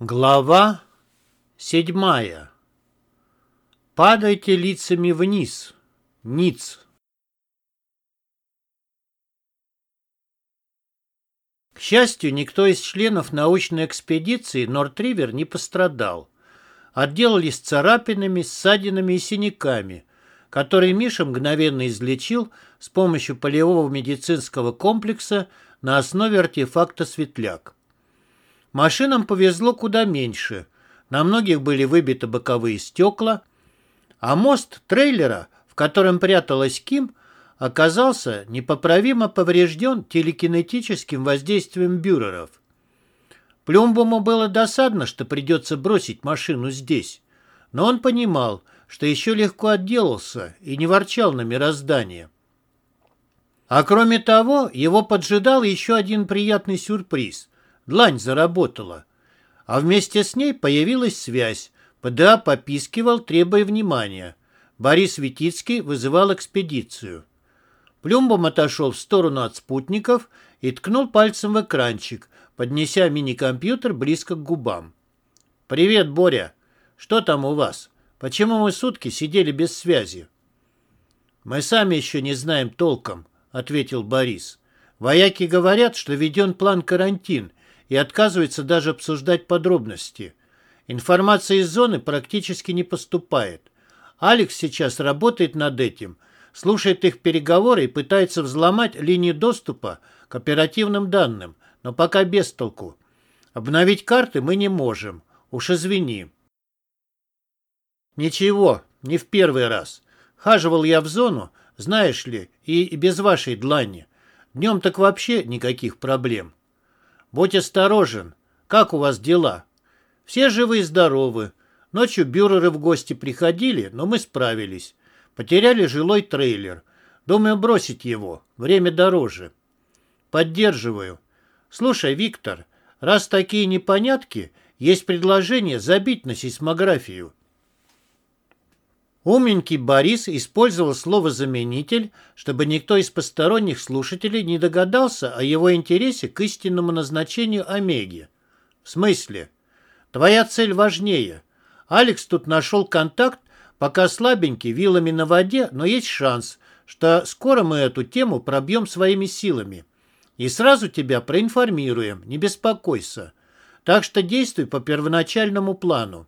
Глава седьмая. Падайте лицами вниз. Ниц. К счастью, никто из членов научной экспедиции Нортривер не пострадал. Отделались царапинами, ссадинами и синяками, которые Миша мгновенно излечил с помощью полевого медицинского комплекса на основе артефакта «Светляк». Машинам повезло куда меньше. На многих были выбиты боковые стекла, а мост трейлера, в котором пряталась Ким, оказался непоправимо поврежден телекинетическим воздействием бюреров. Плюмбому было досадно, что придется бросить машину здесь, но он понимал, что еще легко отделался и не ворчал на мироздание. А кроме того, его поджидал еще один приятный сюрприз – Длань заработала. А вместе с ней появилась связь. ПДА попискивал, требуя внимания. Борис Витицкий вызывал экспедицию. Плюмбом отошел в сторону от спутников и ткнул пальцем в экранчик, поднеся мини-компьютер близко к губам. «Привет, Боря. Что там у вас? Почему мы сутки сидели без связи?» «Мы сами еще не знаем толком», — ответил Борис. «Вояки говорят, что введен план карантин, и отказывается даже обсуждать подробности. Информация из зоны практически не поступает. Алекс сейчас работает над этим, слушает их переговоры и пытается взломать линии доступа к оперативным данным, но пока без толку. Обновить карты мы не можем. Уж извини. Ничего, не в первый раз. Хаживал я в зону, знаешь ли, и без вашей длани. Днем так вообще никаких проблем. Будь осторожен. Как у вас дела? Все живы и здоровы. Ночью бюреры в гости приходили, но мы справились. Потеряли жилой трейлер. Думаю бросить его. Время дороже. Поддерживаю. Слушай, Виктор, раз такие непонятки, есть предложение забить на сейсмографию. Умненький Борис использовал слово-заменитель, чтобы никто из посторонних слушателей не догадался о его интересе к истинному назначению Омеги. В смысле? Твоя цель важнее. Алекс тут нашел контакт, пока слабенький, вилами на воде, но есть шанс, что скоро мы эту тему пробьем своими силами. И сразу тебя проинформируем, не беспокойся. Так что действуй по первоначальному плану.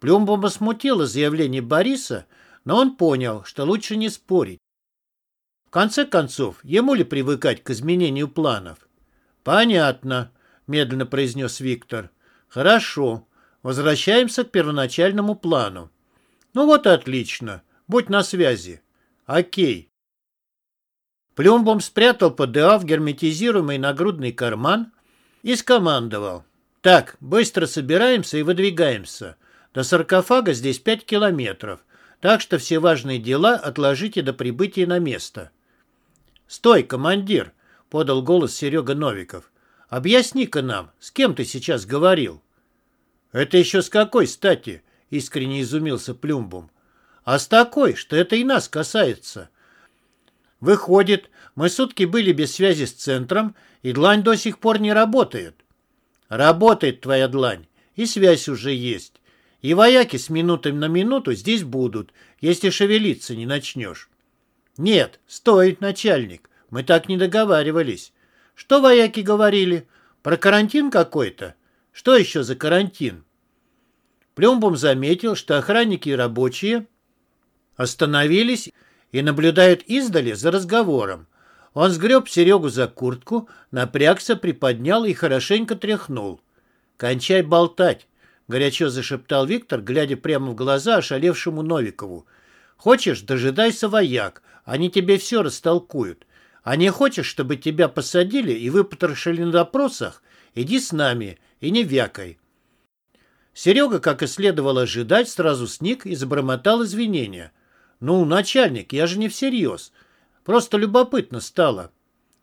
Плюмбома смутило заявление Бориса, но он понял, что лучше не спорить. В конце концов, ему ли привыкать к изменению планов? «Понятно», — медленно произнес Виктор. «Хорошо. Возвращаемся к первоначальному плану. Ну вот и отлично. Будь на связи. Окей». Плюмбом спрятал ПДА в герметизируемый нагрудный карман и скомандовал. «Так, быстро собираемся и выдвигаемся. До саркофага здесь пять километров, так что все важные дела отложите до прибытия на место. «Стой, командир!» — подал голос Серега Новиков. «Объясни-ка нам, с кем ты сейчас говорил?» «Это еще с какой стати?» — искренне изумился Плюмбум. «А с такой, что это и нас касается. Выходит, мы сутки были без связи с центром, и длань до сих пор не работает». «Работает твоя длань, и связь уже есть. И вояки с минуты на минуту здесь будут, если шевелиться не начнешь. Нет, стоит, начальник, мы так не договаривались. Что вояки говорили? Про карантин какой-то? Что еще за карантин? Плюмбом заметил, что охранники и рабочие остановились и наблюдают издали за разговором. Он сгреб Серегу за куртку, напрягся, приподнял и хорошенько тряхнул. «Кончай болтать. — горячо зашептал Виктор, глядя прямо в глаза ошалевшему Новикову. «Хочешь, дожидайся вояк, они тебе все растолкуют. А не хочешь, чтобы тебя посадили и выпотрошили на допросах? Иди с нами и не вякай». Серега, как и следовало ожидать, сразу сник и забормотал извинения. «Ну, начальник, я же не всерьез. Просто любопытно стало».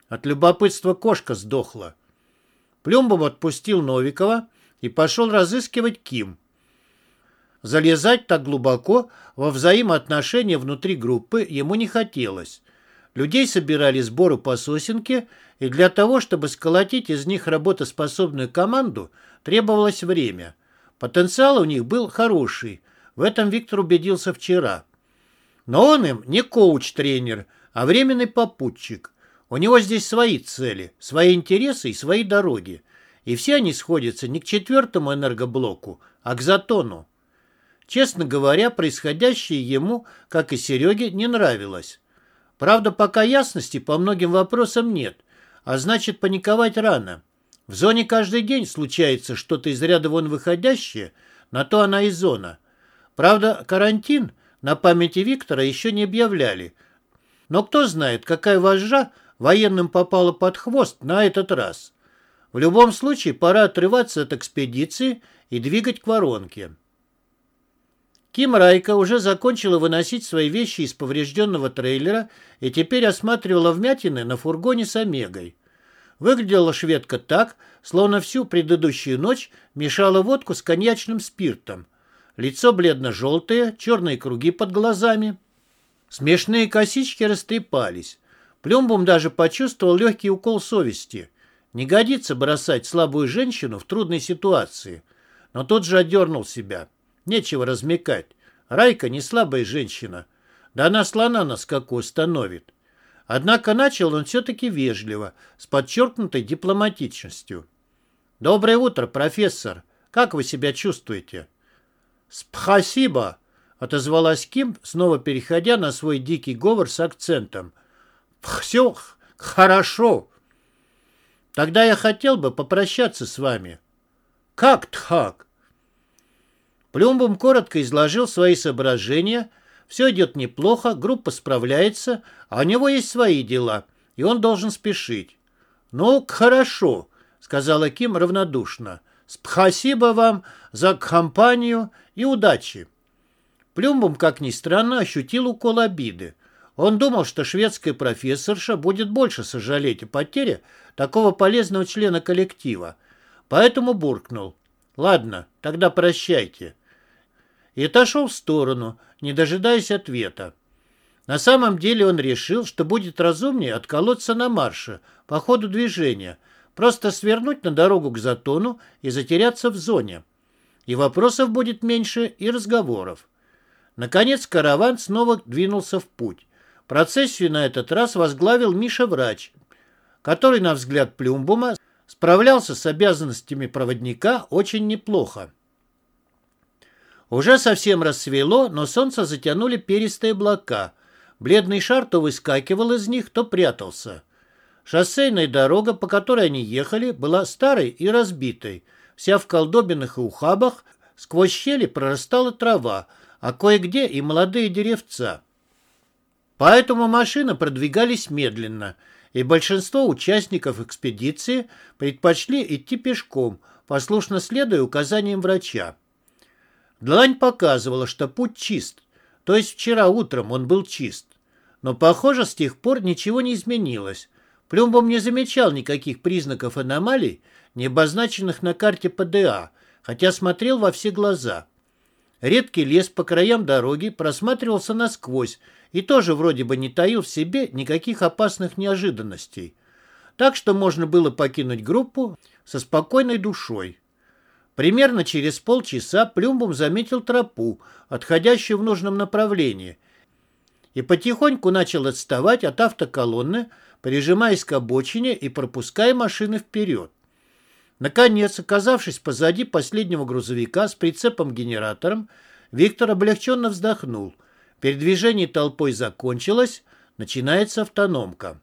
От любопытства кошка сдохла. Плюмбов отпустил Новикова, и пошел разыскивать Ким. Залезать так глубоко во взаимоотношения внутри группы ему не хотелось. Людей собирали сбору по сосенке, и для того, чтобы сколотить из них работоспособную команду, требовалось время. Потенциал у них был хороший, в этом Виктор убедился вчера. Но он им не коуч-тренер, а временный попутчик. У него здесь свои цели, свои интересы и свои дороги. И все они сходятся не к четвертому энергоблоку, а к Затону. Честно говоря, происходящее ему, как и Сереге, не нравилось. Правда, пока ясности по многим вопросам нет, а значит паниковать рано. В зоне каждый день случается что-то из ряда вон выходящее, на то она и зона. Правда, карантин на памяти Виктора еще не объявляли. Но кто знает, какая вожжа военным попала под хвост на этот раз. В любом случае, пора отрываться от экспедиции и двигать к воронке. Ким Райка уже закончила выносить свои вещи из поврежденного трейлера и теперь осматривала вмятины на фургоне с Омегой. Выглядела шведка так, словно всю предыдущую ночь мешала водку с коньячным спиртом. Лицо бледно-желтое, черные круги под глазами. Смешные косички растрепались. Плюмбум даже почувствовал легкий укол совести. Не годится бросать слабую женщину в трудной ситуации. Но тот же одернул себя. Нечего размекать. Райка не слабая женщина. Да она слона на скаку остановит. Однако начал он все-таки вежливо, с подчеркнутой дипломатичностью. «Доброе утро, профессор. Как вы себя чувствуете?» «Спасибо», — отозвалась Ким, снова переходя на свой дикий говор с акцентом. «Все хорошо. Тогда я хотел бы попрощаться с вами». «Как так?» Плюмбум коротко изложил свои соображения. Все идет неплохо, группа справляется, а у него есть свои дела, и он должен спешить. «Ну, хорошо», — сказала Ким равнодушно. «Спасибо вам за компанию и удачи». Плюмбум, как ни странно, ощутил укол обиды. Он думал, что шведская профессорша будет больше сожалеть о потере такого полезного члена коллектива. Поэтому буркнул. «Ладно, тогда прощайте» и отошел в сторону, не дожидаясь ответа. На самом деле он решил, что будет разумнее отколоться на марше по ходу движения, просто свернуть на дорогу к Затону и затеряться в зоне. И вопросов будет меньше, и разговоров. Наконец караван снова двинулся в путь. Процессию на этот раз возглавил Миша-врач, который, на взгляд Плюмбума, справлялся с обязанностями проводника очень неплохо. Уже совсем рассвело, но солнце затянули перистые облака. Бледный шар то выскакивал из них, то прятался. Шоссейная дорога, по которой они ехали, была старой и разбитой. Вся в колдобинах и ухабах, сквозь щели прорастала трава, а кое-где и молодые деревца. Поэтому машины продвигались медленно, и большинство участников экспедиции предпочли идти пешком, послушно следуя указаниям врача. Длань показывала, что путь чист, то есть вчера утром он был чист. Но, похоже, с тех пор ничего не изменилось. Плюмбом не замечал никаких признаков аномалий, не обозначенных на карте ПДА, хотя смотрел во все глаза. Редкий лес по краям дороги просматривался насквозь и тоже вроде бы не таил в себе никаких опасных неожиданностей. Так что можно было покинуть группу со спокойной душой. Примерно через полчаса Плюмбум заметил тропу, отходящую в нужном направлении, и потихоньку начал отставать от автоколонны, прижимаясь к обочине и пропуская машины вперед. Наконец, оказавшись позади последнего грузовика с прицепом-генератором, Виктор облегченно вздохнул. Передвижение толпой закончилось, начинается автономка.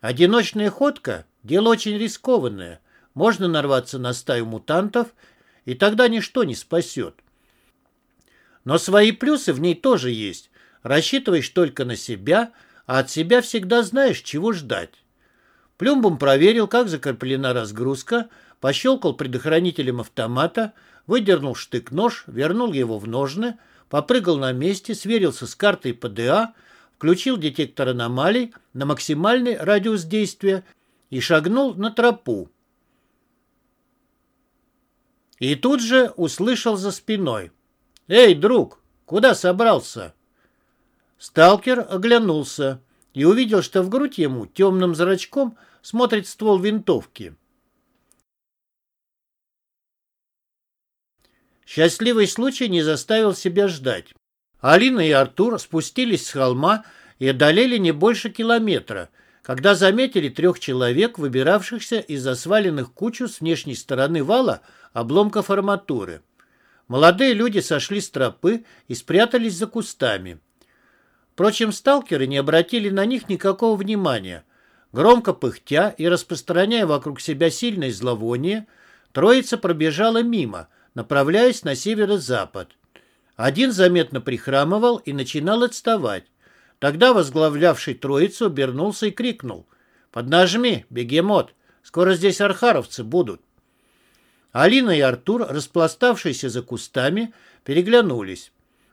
Одиночная ходка – дело очень рискованное – можно нарваться на стаю мутантов, и тогда ничто не спасет. Но свои плюсы в ней тоже есть. Рассчитываешь только на себя, а от себя всегда знаешь, чего ждать. Плюмбом проверил, как закреплена разгрузка, пощелкал предохранителем автомата, выдернул штык-нож, вернул его в ножны, попрыгал на месте, сверился с картой ПДА, включил детектор аномалий на максимальный радиус действия и шагнул на тропу. И тут же услышал за спиной. «Эй, друг, куда собрался?» Сталкер оглянулся и увидел, что в грудь ему темным зрачком смотрит ствол винтовки. Счастливый случай не заставил себя ждать. Алина и Артур спустились с холма и одолели не больше километра, когда заметили трех человек, выбиравшихся из осваленных кучу с внешней стороны вала обломков арматуры. Молодые люди сошли с тропы и спрятались за кустами. Впрочем, сталкеры не обратили на них никакого внимания. Громко пыхтя и распространяя вокруг себя сильное зловоние, троица пробежала мимо, направляясь на северо-запад. Один заметно прихрамывал и начинал отставать. Тогда возглавлявший троицу обернулся и крикнул. «Поднажми, бегемот! Скоро здесь архаровцы будут!» Алина и Артур, распластавшиеся за кустами, переглянулись.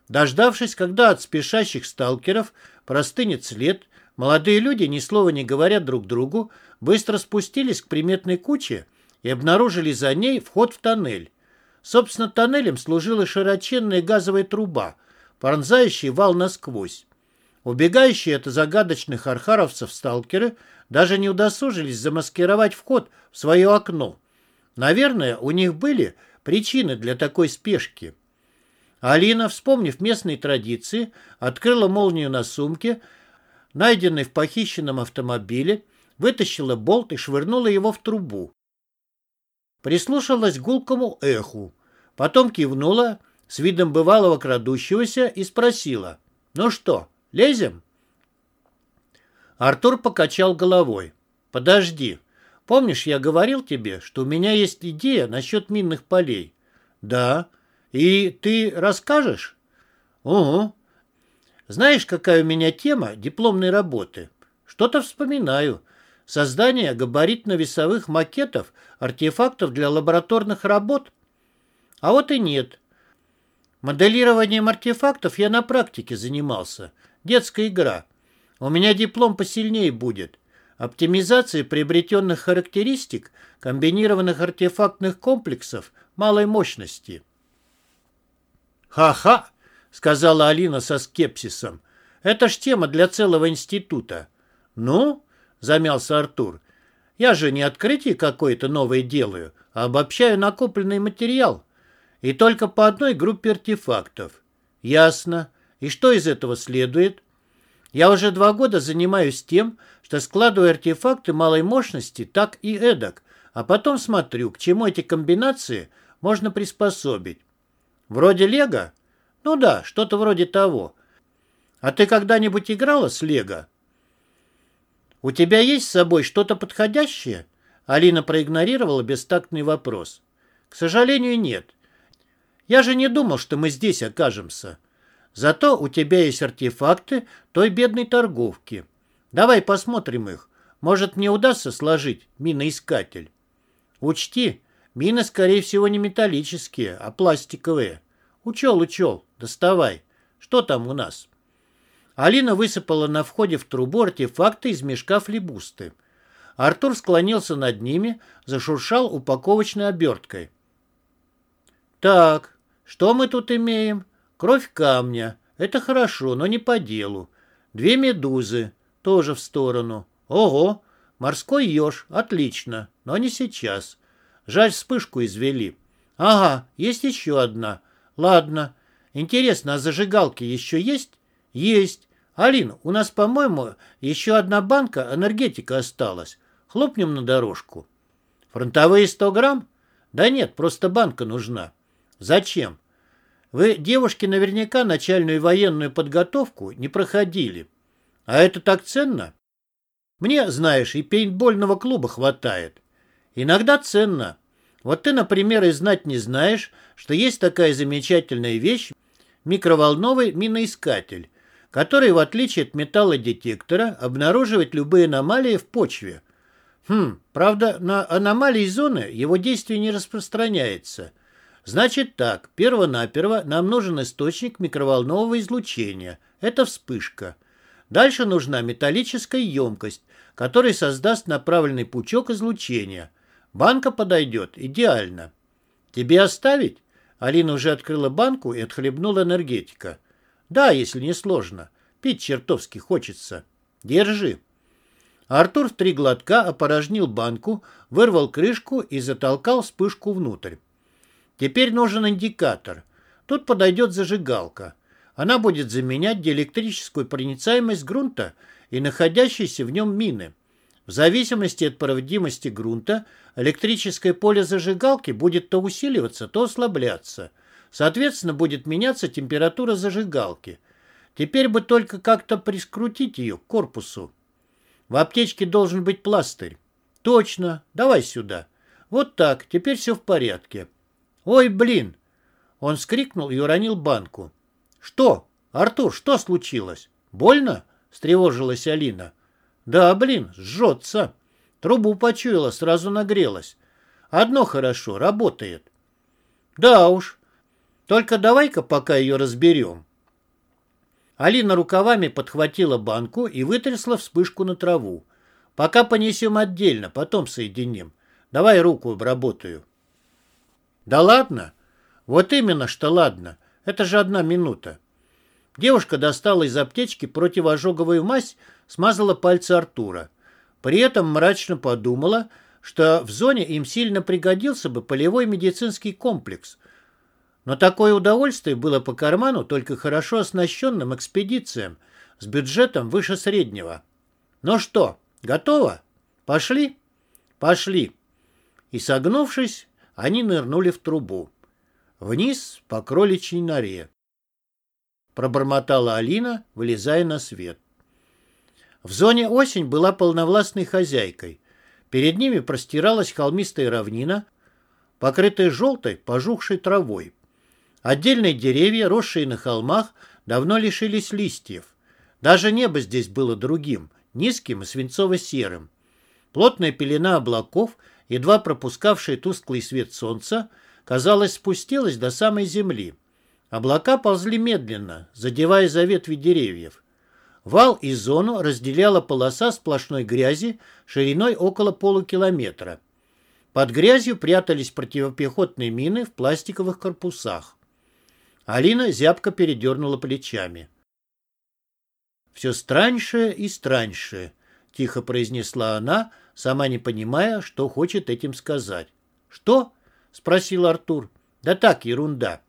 Дождавшись, когда от спешащих сталкеров простынет след, молодые люди, ни слова не говоря друг другу, быстро спустились к приметной куче и обнаружили за ней вход в тоннель. Собственно, тоннелем служила широченная газовая труба, пронзающая вал насквозь. Убегающие от загадочных архаровцев сталкеры даже не удосужились замаскировать вход в свое окно. Наверное, у них были причины для такой спешки. Алина, вспомнив местные традиции, открыла молнию на сумке, найденной в похищенном автомобиле, вытащила болт и швырнула его в трубу. Прислушалась к гулкому эху, потом кивнула с видом бывалого крадущегося и спросила, «Ну что, лезем?» Артур покачал головой. «Подожди. Помнишь, я говорил тебе, что у меня есть идея насчет минных полей?» «Да. И ты расскажешь?» «Угу. Знаешь, какая у меня тема дипломной работы?» «Что-то вспоминаю. Создание габаритно-весовых макетов артефактов для лабораторных работ? А вот и нет. Моделированием артефактов я на практике занимался. Детская игра. У меня диплом посильнее будет. Оптимизация приобретенных характеристик комбинированных артефактных комплексов малой мощности. «Ха-ха!» — сказала Алина со скепсисом. «Это ж тема для целого института». «Ну?» замялся Артур. «Я же не открытие какое-то новое делаю, а обобщаю накопленный материал. И только по одной группе артефактов». «Ясно. И что из этого следует?» «Я уже два года занимаюсь тем, что складываю артефакты малой мощности так и эдак, а потом смотрю, к чему эти комбинации можно приспособить. Вроде Лего? Ну да, что-то вроде того. А ты когда-нибудь играла с Лего?» «У тебя есть с собой что-то подходящее?» Алина проигнорировала бестактный вопрос. «К сожалению, нет. Я же не думал, что мы здесь окажемся. Зато у тебя есть артефакты той бедной торговки. Давай посмотрим их. Может, мне удастся сложить миноискатель. Учти, мины, скорее всего, не металлические, а пластиковые. Учел, учел. Доставай. Что там у нас?» Алина высыпала на входе в трубу артефакты из мешка флебусты. Артур склонился над ними, зашуршал упаковочной оберткой. «Так, что мы тут имеем? Кровь камня. Это хорошо, но не по делу. Две медузы. Тоже в сторону. Ого! Морской еж. Отлично. Но не сейчас. Жаль, вспышку извели. Ага, есть еще одна. Ладно. Интересно, а зажигалки еще есть? Есть. Алин, у нас, по-моему, еще одна банка энергетика осталась. Хлопнем на дорожку. Фронтовые сто грамм? Да нет, просто банка нужна. Зачем? Вы, девушки, наверняка начальную военную подготовку не проходили. А это так ценно? Мне, знаешь, и пейнтбольного клуба хватает. Иногда ценно. Вот ты, например, и знать не знаешь, что есть такая замечательная вещь микроволновый миноискатель который, в отличие от металлодетектора, обнаруживает любые аномалии в почве. Хм, правда, на аномалии зоны его действие не распространяется. Значит так, перво-наперво нам нужен источник микроволнового излучения. Это вспышка. Дальше нужна металлическая емкость, которая создаст направленный пучок излучения. Банка подойдет идеально. Тебе оставить? Алина уже открыла банку и отхлебнула энергетика. Да, если не сложно. Пить чертовски хочется. Держи. Артур в три глотка опорожнил банку, вырвал крышку и затолкал вспышку внутрь. Теперь нужен индикатор. Тут подойдет зажигалка. Она будет заменять диэлектрическую проницаемость грунта и находящиеся в нем мины. В зависимости от проводимости грунта электрическое поле зажигалки будет то усиливаться, то ослабляться. Соответственно, будет меняться температура зажигалки. Теперь бы только как-то прискрутить ее к корпусу. В аптечке должен быть пластырь. Точно. Давай сюда. Вот так. Теперь все в порядке. Ой, блин. Он вскрикнул и уронил банку. Что? Артур, что случилось? Больно? Встревожилась Алина. Да, блин, жжется. Трубу почуяла, сразу нагрелась. Одно хорошо, работает. Да уж. Только давай-ка пока ее разберем. Алина рукавами подхватила банку и вытрясла вспышку на траву. Пока понесем отдельно, потом соединим. Давай руку обработаю. Да ладно? Вот именно, что ладно. Это же одна минута. Девушка достала из аптечки противоожоговую мазь, смазала пальцы Артура. При этом мрачно подумала, что в зоне им сильно пригодился бы полевой медицинский комплекс. Но такое удовольствие было по карману только хорошо оснащенным экспедициям с бюджетом выше среднего. Ну что, готово? Пошли? Пошли. И согнувшись, они нырнули в трубу. Вниз по кроличьей норе. Пробормотала Алина, вылезая на свет. В зоне осень была полновластной хозяйкой. Перед ними простиралась холмистая равнина, покрытая желтой, пожухшей травой. Отдельные деревья, росшие на холмах, давно лишились листьев. Даже небо здесь было другим, низким и свинцово-серым. Плотная пелена облаков, едва пропускавшая тусклый свет солнца, казалось, спустилась до самой земли. Облака ползли медленно, задевая за ветви деревьев. Вал и зону разделяла полоса сплошной грязи шириной около полукилометра. Под грязью прятались противопехотные мины в пластиковых корпусах. Алина зябко передернула плечами. «Все страньше и страньше», — тихо произнесла она, сама не понимая, что хочет этим сказать. «Что?» — спросил Артур. «Да так, ерунда.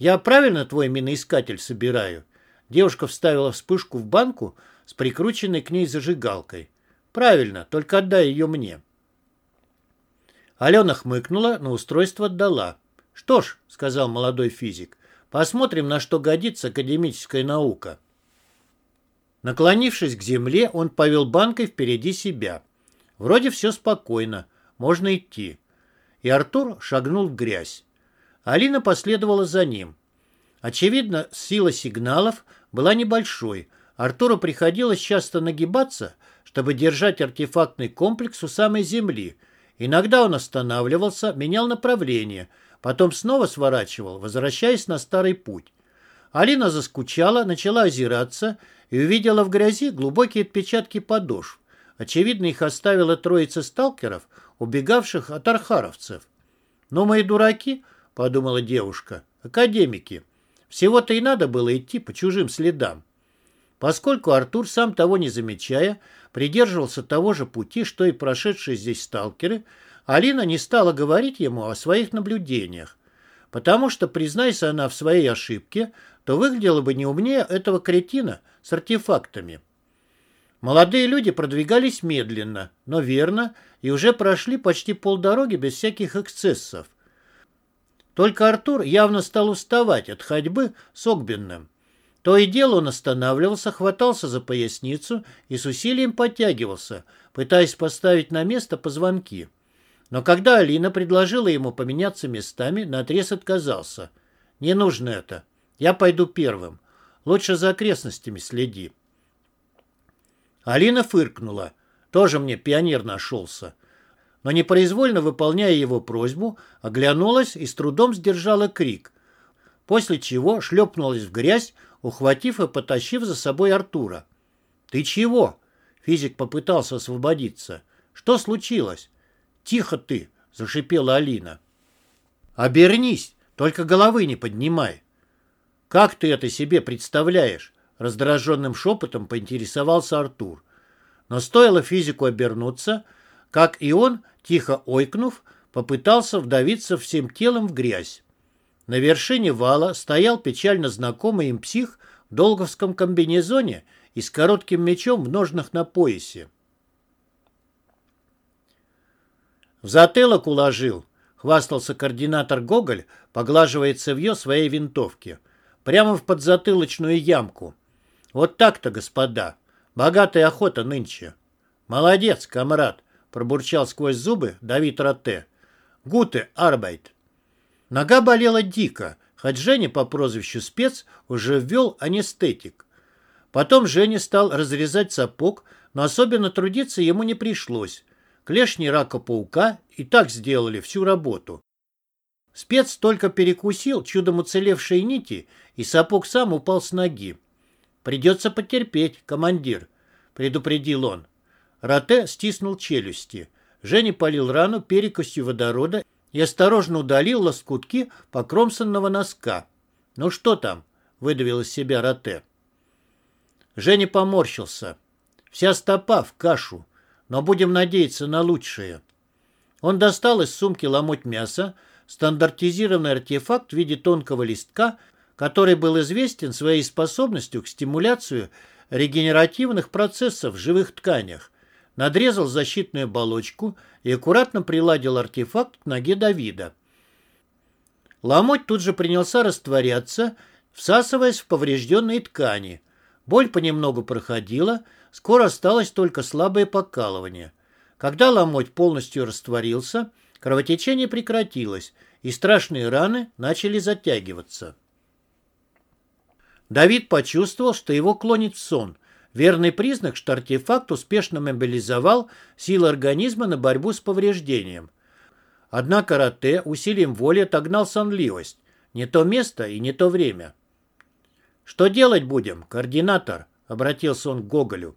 «Я правильно твой миноискатель собираю?» Девушка вставила вспышку в банку с прикрученной к ней зажигалкой. «Правильно, только отдай ее мне». Алена хмыкнула, но устройство отдала. «Что ж», — сказал молодой физик, — «посмотрим, на что годится академическая наука». Наклонившись к земле, он повел банкой впереди себя. Вроде все спокойно, можно идти. И Артур шагнул в грязь. Алина последовала за ним. Очевидно, сила сигналов была небольшой. Артуру приходилось часто нагибаться, чтобы держать артефактный комплекс у самой земли. Иногда он останавливался, менял направление, потом снова сворачивал, возвращаясь на старый путь. Алина заскучала, начала озираться и увидела в грязи глубокие отпечатки подошв. Очевидно, их оставила троица сталкеров, убегавших от архаровцев. «Но мои дураки», — подумала девушка, — «академики». Всего-то и надо было идти по чужим следам. Поскольку Артур, сам того не замечая, придерживался того же пути, что и прошедшие здесь сталкеры, Алина не стала говорить ему о своих наблюдениях, потому что, признайся она в своей ошибке, то выглядела бы не умнее этого кретина с артефактами. Молодые люди продвигались медленно, но верно, и уже прошли почти полдороги без всяких эксцессов. Только Артур явно стал уставать от ходьбы с Огбенным. То и дело он останавливался, хватался за поясницу и с усилием подтягивался, пытаясь поставить на место позвонки. Но когда Алина предложила ему поменяться местами, наотрез отказался. «Не нужно это. Я пойду первым. Лучше за окрестностями следи». Алина фыркнула. «Тоже мне пионер нашелся но непроизвольно выполняя его просьбу, оглянулась и с трудом сдержала крик, после чего шлепнулась в грязь, ухватив и потащив за собой Артура. «Ты чего?» — физик попытался освободиться. «Что случилось?» «Тихо ты!» — зашипела Алина. «Обернись, только головы не поднимай!» «Как ты это себе представляешь?» — раздраженным шепотом поинтересовался Артур. Но стоило физику обернуться, как и он, тихо ойкнув, попытался вдавиться всем телом в грязь. На вершине вала стоял печально знакомый им псих в долговском комбинезоне и с коротким мечом в ножнах на поясе. «В затылок уложил», — хвастался координатор Гоголь, поглаживая цевье своей винтовки. «Прямо в подзатылочную ямку. Вот так-то, господа. Богатая охота нынче». «Молодец, комрад», — пробурчал сквозь зубы Давид Роте. «Гуте, арбайт». Нога болела дико, хоть Женя по прозвищу Спец уже ввел анестетик. Потом Женя стал разрезать сапог, но особенно трудиться ему не пришлось. Клешни рака-паука и так сделали всю работу. Спец только перекусил чудом уцелевшие нити, и сапог сам упал с ноги. «Придется потерпеть, командир», — предупредил он. Роте стиснул челюсти. Женя полил рану перекостью водорода и осторожно удалил лоскутки покромсанного носка. «Ну что там?» — выдавил из себя Роте. Женя поморщился. Вся стопа в кашу, но будем надеяться на лучшее. Он достал из сумки ломоть мяса, стандартизированный артефакт в виде тонкого листка, который был известен своей способностью к стимуляции регенеративных процессов в живых тканях, надрезал защитную оболочку и аккуратно приладил артефакт к ноге Давида. Ломоть тут же принялся растворяться, всасываясь в поврежденные ткани. Боль понемногу проходила, скоро осталось только слабое покалывание. Когда ломоть полностью растворился, кровотечение прекратилось, и страшные раны начали затягиваться. Давид почувствовал, что его клонит в сон. Верный признак, что артефакт успешно мобилизовал силы организма на борьбу с повреждением. Однако Роте усилием воли отогнал сонливость. Не то место и не то время. «Что делать будем, координатор?» — обратился он к Гоголю.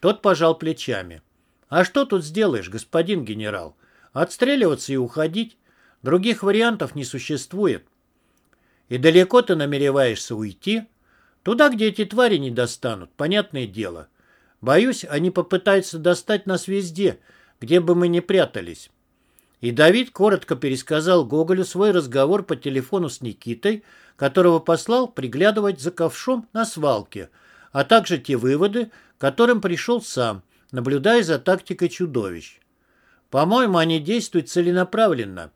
Тот пожал плечами. «А что тут сделаешь, господин генерал? Отстреливаться и уходить? Других вариантов не существует. И далеко ты намереваешься уйти?» Туда, где эти твари не достанут, понятное дело. Боюсь, они попытаются достать нас везде, где бы мы ни прятались. И Давид коротко пересказал Гоголю свой разговор по телефону с Никитой, которого послал приглядывать за ковшом на свалке, а также те выводы, которым пришел сам, наблюдая за тактикой чудовищ. По-моему, они действуют целенаправленно.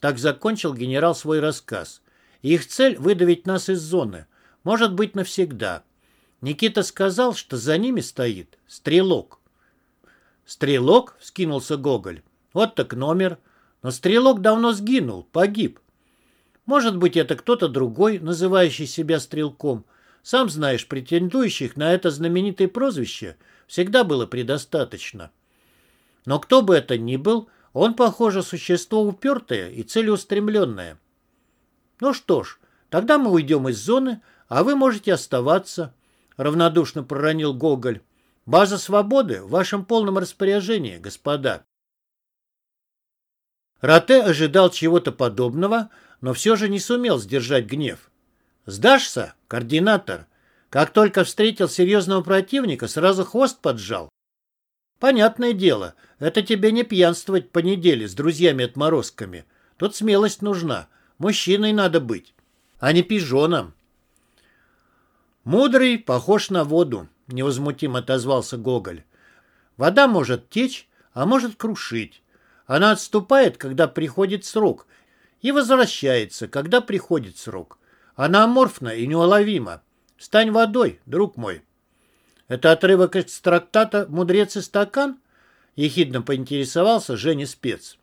Так закончил генерал свой рассказ. Их цель – выдавить нас из зоны – может быть, навсегда. Никита сказал, что за ними стоит стрелок. «Стрелок?» — вскинулся Гоголь. «Вот так номер. Но стрелок давно сгинул, погиб. Может быть, это кто-то другой, называющий себя стрелком. Сам знаешь, претендующих на это знаменитое прозвище всегда было предостаточно. Но кто бы это ни был, он, похоже, существо упертое и целеустремленное. Ну что ж, тогда мы уйдем из зоны, а вы можете оставаться», — равнодушно проронил Гоголь. «База свободы в вашем полном распоряжении, господа». Роте ожидал чего-то подобного, но все же не сумел сдержать гнев. «Сдашься, координатор?» Как только встретил серьезного противника, сразу хвост поджал. Понятное дело, это тебе не пьянствовать по неделе с друзьями-отморозками. Тут смелость нужна. Мужчиной надо быть, а не пижоном. «Мудрый похож на воду», — невозмутимо отозвался Гоголь. «Вода может течь, а может крушить. Она отступает, когда приходит срок, и возвращается, когда приходит срок. Она аморфна и неуловима. Стань водой, друг мой». «Это отрывок из трактата «Мудрец и стакан»?» — ехидно поинтересовался Женя Спец.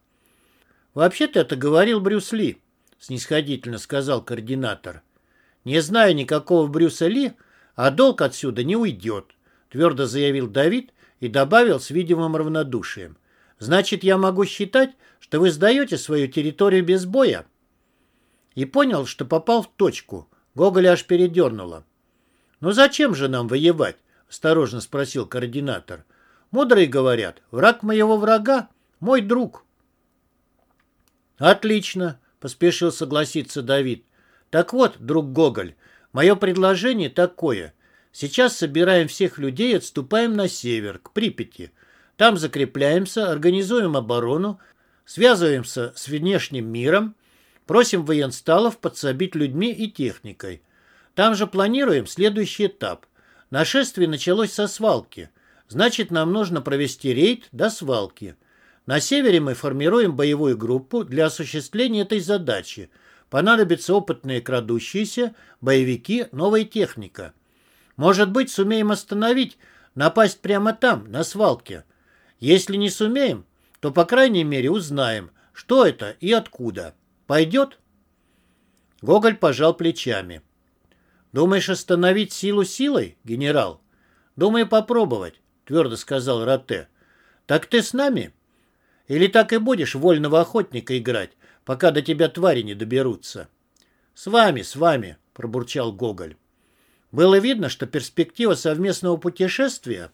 «Вообще-то это говорил Брюс Ли», — снисходительно сказал координатор. «Не знаю никакого Брюса Ли, а долг отсюда не уйдет», — твердо заявил Давид и добавил с видимым равнодушием. «Значит, я могу считать, что вы сдаете свою территорию без боя?» И понял, что попал в точку. Гоголя аж передернуло. «Ну зачем же нам воевать?» — осторожно спросил координатор. «Мудрые говорят, враг моего врага — мой друг». «Отлично», — поспешил согласиться Давид. Так вот, друг Гоголь, мое предложение такое. Сейчас собираем всех людей отступаем на север, к Припяти. Там закрепляемся, организуем оборону, связываемся с внешним миром, просим военсталов подсобить людьми и техникой. Там же планируем следующий этап. Нашествие началось со свалки. Значит, нам нужно провести рейд до свалки. На севере мы формируем боевую группу для осуществления этой задачи. Понадобятся опытные крадущиеся, боевики, новая техника. Может быть, сумеем остановить, напасть прямо там, на свалке. Если не сумеем, то, по крайней мере, узнаем, что это и откуда. Пойдет? Гоголь пожал плечами. Думаешь остановить силу силой, генерал? Думаю попробовать, твердо сказал Роте. Так ты с нами? Или так и будешь вольного охотника играть, пока до тебя твари не доберутся? С вами, с вами, пробурчал Гоголь. Было видно, что перспектива совместного путешествия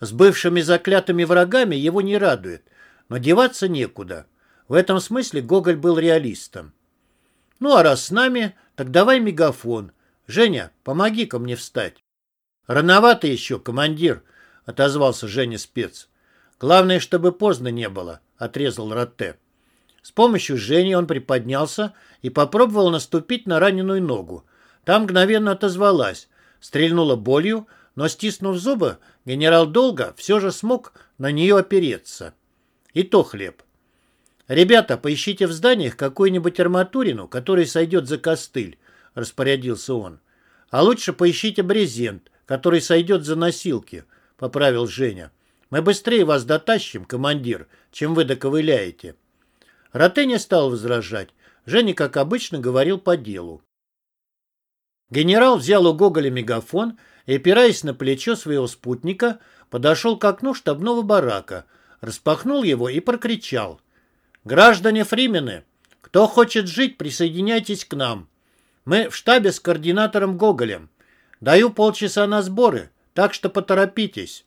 с бывшими заклятыми врагами его не радует, но деваться некуда. В этом смысле Гоголь был реалистом. Ну а раз с нами, так давай мегафон. Женя, помоги-ка мне встать. Рановато еще, командир, отозвался Женя спец. Главное, чтобы поздно не было, отрезал Ротте. С помощью Жени он приподнялся и попробовал наступить на раненую ногу. Там мгновенно отозвалась, стрельнула болью, но, стиснув зубы, генерал долго все же смог на нее опереться. И то хлеб. «Ребята, поищите в зданиях какую-нибудь арматурину, которая сойдет за костыль», — распорядился он. «А лучше поищите брезент, который сойдет за носилки», — поправил Женя. «Мы быстрее вас дотащим, командир, чем вы доковыляете». Роте не стал возражать. Женя, как обычно, говорил по делу. Генерал взял у Гоголя мегафон и, опираясь на плечо своего спутника, подошел к окну штабного барака, распахнул его и прокричал. «Граждане Фримены, кто хочет жить, присоединяйтесь к нам. Мы в штабе с координатором Гоголем. Даю полчаса на сборы, так что поторопитесь».